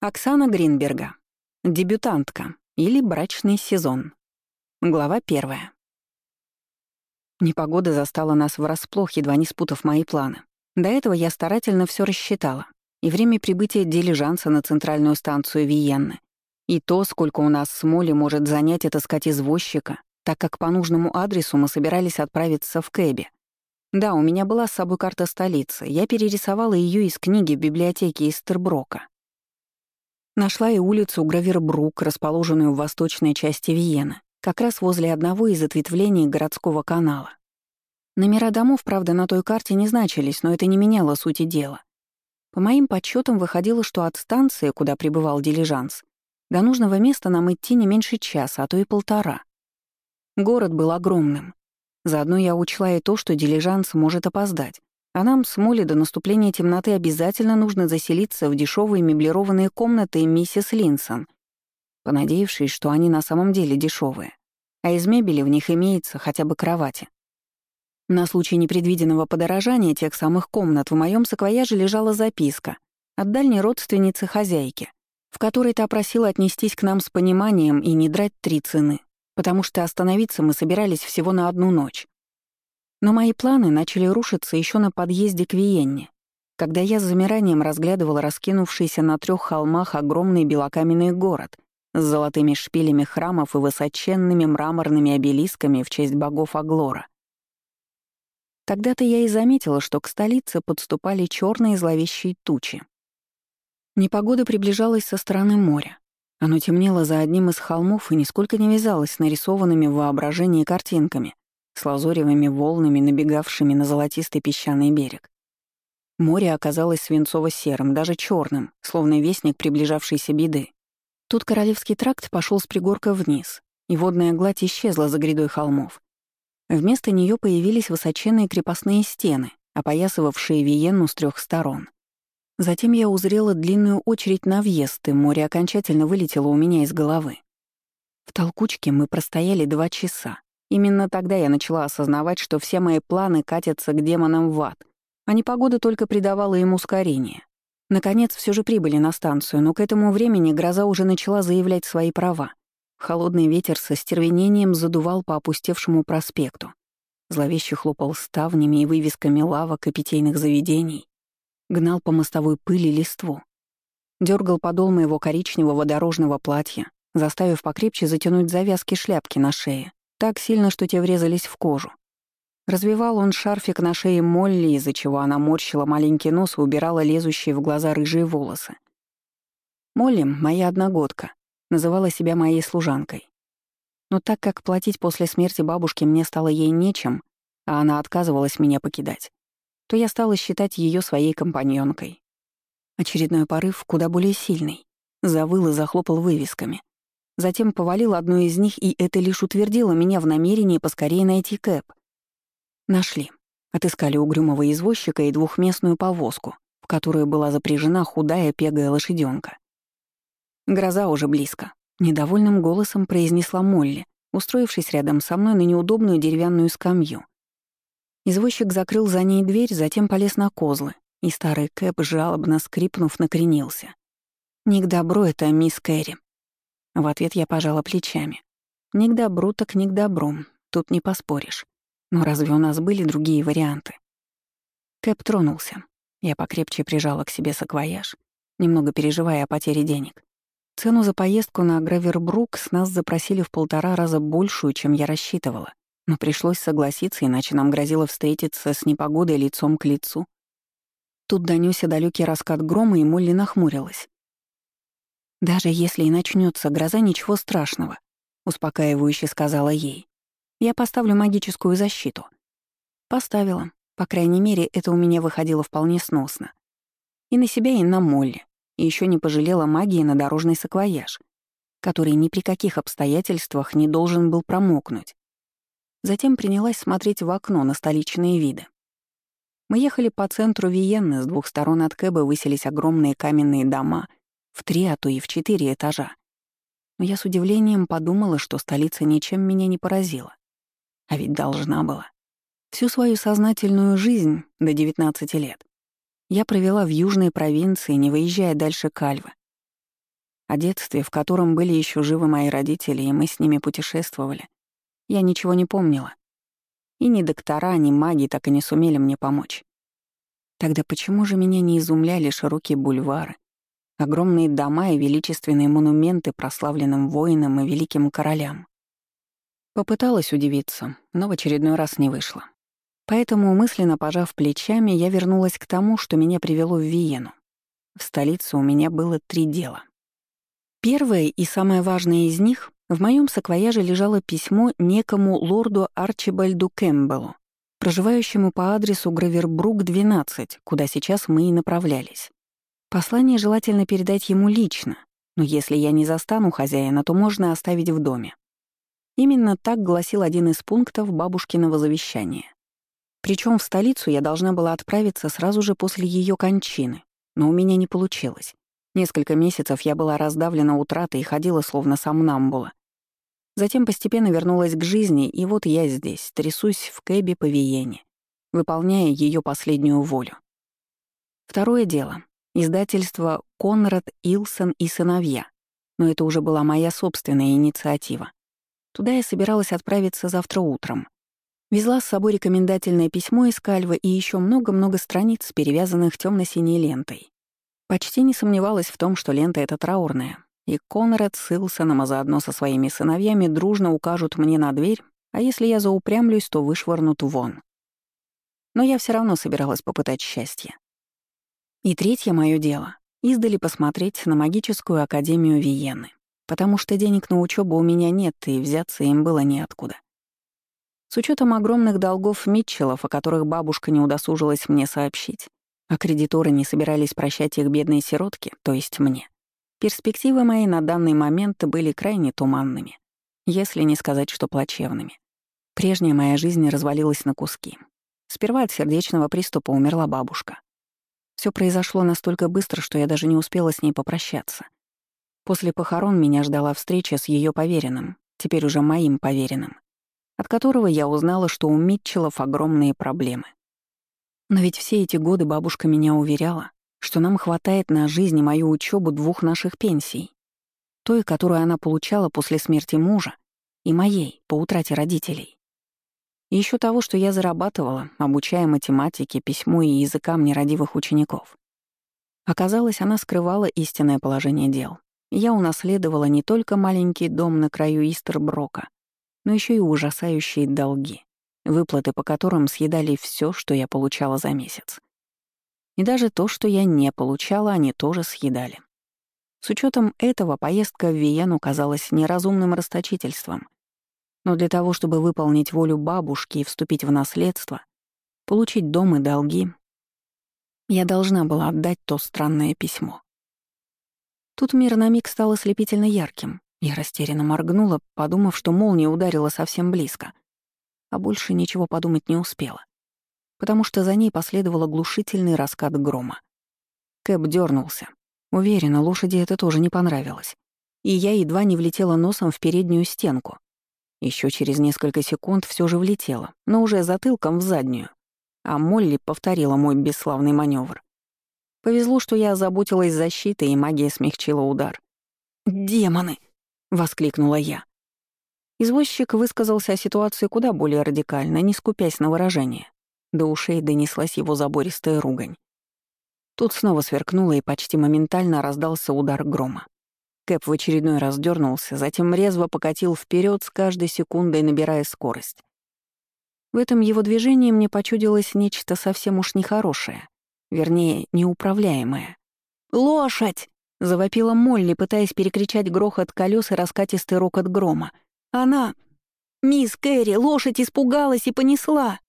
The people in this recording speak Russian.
Оксана Гринберга. Дебютантка или брачный сезон. Глава первая. Непогода застала нас врасплох, едва не спутав мои планы. До этого я старательно все рассчитала. И время прибытия дилижанса на центральную станцию Виенны, и то, сколько у нас с Молли может занять отыскать извозчика, так как по нужному адресу мы собирались отправиться в Кэбе. Да, у меня была с собой карта столицы, я перерисовала ее из книги в библиотеке Истерброка. Нашла и улицу Гравербрук, расположенную в восточной части Виены, как раз возле одного из ответвлений городского канала. Номера домов, правда, на той карте не значились, но это не меняло сути дела. По моим подсчетам выходило, что от станции, куда прибывал дилижанс, до нужного места нам идти не меньше часа, а то и полтора. Город был огромным. Заодно я учла и то, что дилижанс может опоздать, а нам с Молли до наступления темноты обязательно нужно заселиться в дешевые меблированные комнаты миссис Линсон, понадеявшись, что они на самом деле дешевые, а из мебели в них имеется хотя бы кровати. На случай непредвиденного подорожания тех самых комнат в моем саквояже лежала записка от дальней родственницы хозяйки, в которой та просила отнестись к нам с пониманием и не драть три цены, потому что остановиться мы собирались всего на одну ночь. Но мои планы начали рушиться еще на подъезде к Виенне, когда я с замиранием разглядывала раскинувшийся на трех холмах огромный белокаменный город с золотыми шпилями храмов и высоченными мраморными обелисками в честь богов Аглора. Тогда-то я и заметила, что к столице подступали черные зловещие тучи. Непогода приближалась со стороны моря. Оно темнело за одним из холмов и нисколько не вязалось с нарисованными в воображении картинками — с лазоревыми волнами, набегавшими на золотистый песчаный берег. Море оказалось свинцово-серым, даже черным, словно вестник приближавшейся беды. Тут Королевский тракт пошел с пригорка вниз, и водная гладь исчезла за грядой холмов. Вместо нее появились высоченные крепостные стены, опоясывавшие Виенну с трех сторон. Затем я узрела длинную очередь на въезд, и море окончательно вылетело у меня из головы. В толкучке мы простояли два часа, Именно тогда я начала осознавать, что все мои планы катятся к демонам в ад, а непогода только придавала им ускорение. Наконец, все же прибыли на станцию, но к этому времени гроза уже начала заявлять свои права. Холодный ветер со стервенением задувал по опустевшему проспекту. Зловеще хлопал ставнями и вывесками лавок и питейных заведений. Гнал по мостовой пыли листву. Дергал подол моего коричневого дорожного платья, заставив покрепче затянуть завязки шляпки на шее. Так сильно, что те врезались в кожу. Развивал он шарфик на шее Молли, из-за чего она морщила маленький нос и убирала лезущие в глаза рыжие волосы. Молли, моя одногодка, называла себя моей служанкой. Но так как платить после смерти бабушки мне стало ей нечем, а она отказывалась меня покидать, то я стала считать ее своей компаньонкой. Очередной порыв, куда более сильный, завыл и захлопал вывесками. Затем повалил одну из них, и это лишь утвердило меня в намерении поскорее найти Кэп. Нашли. Отыскали угрюмого извозчика и двухместную повозку, в которую была запряжена худая пегая лошаденка. Гроза уже близко. Недовольным голосом произнесла Молли, устроившись рядом со мной на неудобную деревянную скамью. Извозчик закрыл за ней дверь, затем полез на козлы, и старый Кэп, жалобно скрипнув, накренился. «Не к добру это, мисс Кэрри», в ответ я пожала плечами. Ни к добру, так ни к добру. Тут не поспоришь. Но разве у нас были другие варианты? Кэп тронулся. Я покрепче прижала к себе саквояж, немного переживая о потере денег. Цену за поездку на Гравербрук с нас запросили в полтора раза большую, чем я рассчитывала. Но пришлось согласиться, иначе нам грозило встретиться с непогодой лицом к лицу. Тут донёсся далекий раскат грома, и Молли нахмурилась. «Даже если и начнется гроза, ничего страшного», — успокаивающе сказала ей. «Я поставлю магическую защиту». Поставила. По крайней мере, это у меня выходило вполне сносно. И на себя, и на Молли. И еще не пожалела магии на дорожный саквояж, который ни при каких обстоятельствах не должен был промокнуть. Затем принялась смотреть в окно на столичные виды. Мы ехали по центру Виенны, с двух сторон от Кэба высились огромные каменные дома в три, а то и в четыре этажа. Но я с удивлением подумала, что столица ничем меня не поразила. А ведь должна была. Всю свою сознательную жизнь до 19 лет я провела в южной провинции, не выезжая дальше Кальвы. о детстве, в котором были еще живы мои родители, и мы с ними путешествовали, я ничего не помнила. И ни доктора, ни маги так и не сумели мне помочь. Тогда почему же меня не изумляли широкие бульвары, огромные дома и величественные монументы прославленным воинам и великим королям? Попыталась удивиться, но в очередной раз не вышло. Поэтому, мысленно пожав плечами, я вернулась к тому, что меня привело в Виену. В столице у меня было три дела. Первое и самое важное из них — в моем саквояже лежало письмо некому лорду Арчибальду Кэмпбеллу, проживающему по адресу Гравербрук, 12, куда сейчас мы и направлялись. Послание желательно передать ему лично, но если я не застану хозяина, то можно оставить в доме. Именно так гласил один из пунктов бабушкиного завещания. Причем в столицу я должна была отправиться сразу же после ее кончины, но у меня не получилось. Несколько месяцев я была раздавлена утратой и ходила словно сомнамбула. Затем постепенно вернулась к жизни, и вот я здесь, трясусь в кэбе по Виене, выполняя ее последнюю волю. Второе дело. Издательство «Конрад Илсон и сыновья». Но это уже была моя собственная инициатива. Туда я собиралась отправиться завтра утром. Везла с собой рекомендательное письмо из Кальва и еще много-много страниц, перевязанных темно синей лентой. Почти не сомневалась в том, что лента эта траурная, и Конрад с Илсоном, а заодно со своими сыновьями, дружно укажут мне на дверь, а если я заупрямлюсь, то вышвырнут вон. Но я все равно собиралась попытать счастье. И третье мое дело — издали посмотреть на магическую академию Виены потому что денег на учебу у меня нет, и взяться им было неоткуда. С учетом огромных долгов Митчеллов, о которых бабушка не удосужилась мне сообщить, а кредиторы не собирались прощать их бедные сиротки, то есть мне, перспективы мои на данный момент были крайне туманными, если не сказать, что плачевными. Прежняя моя жизнь развалилась на куски. Сперва от сердечного приступа умерла бабушка. Все произошло настолько быстро, что я даже не успела с ней попрощаться. После похорон меня ждала встреча с ее поверенным, теперь уже моим поверенным, от которого я узнала, что у Митчеллов огромные проблемы. Но ведь все эти годы бабушка меня уверяла, что нам хватает на жизнь и мою учебу двух наших пенсий. Той, которую она получала после смерти мужа, и моей, по утрате родителей. И еще того, что я зарабатывала, обучая математике, письму и языкам нерадивых учеников. Оказалось, она скрывала истинное положение дел я унаследовала не только маленький дом на краю Истерброка, но еще и ужасающие долги, выплаты по которым съедали все, что я получала за месяц. И даже то, что я не получала, они тоже съедали. С учетом этого поездка в Виену казалась неразумным расточительством. Но для того, чтобы выполнить волю бабушки и вступить в наследство, получить дом и долги, я должна была отдать то странное письмо. Тут мир на миг стал ослепительно ярким. Я растерянно моргнула, подумав, что молния ударила совсем близко. А больше ничего подумать не успела. Потому что за ней последовал оглушительный раскат грома. Кэп дернулся. Уверена, лошади это тоже не понравилось. И я едва не влетела носом в переднюю стенку. Еще через несколько секунд все же влетела, но уже затылком в заднюю. А Молли повторила мой бесславный маневр. Повезло, что я озаботилась защитой, и магия смягчила удар. «Демоны!» — воскликнула я. Извозчик высказался о ситуации куда более радикально, не скупясь на выражение. До ушей донеслась его забористая ругань. Тут снова сверкнуло, и почти моментально раздался удар грома. Кэп в очередной раз дернулся, затем резво покатил вперед с каждой секундой, набирая скорость. В этом его движении мне почудилось нечто совсем уж нехорошее. Вернее, неуправляемая. «Лошадь!» — завопила Молли, пытаясь перекричать грохот колес и раскатистый рокот грома. «Она... Мисс Кэрри, лошадь испугалась и понесла!»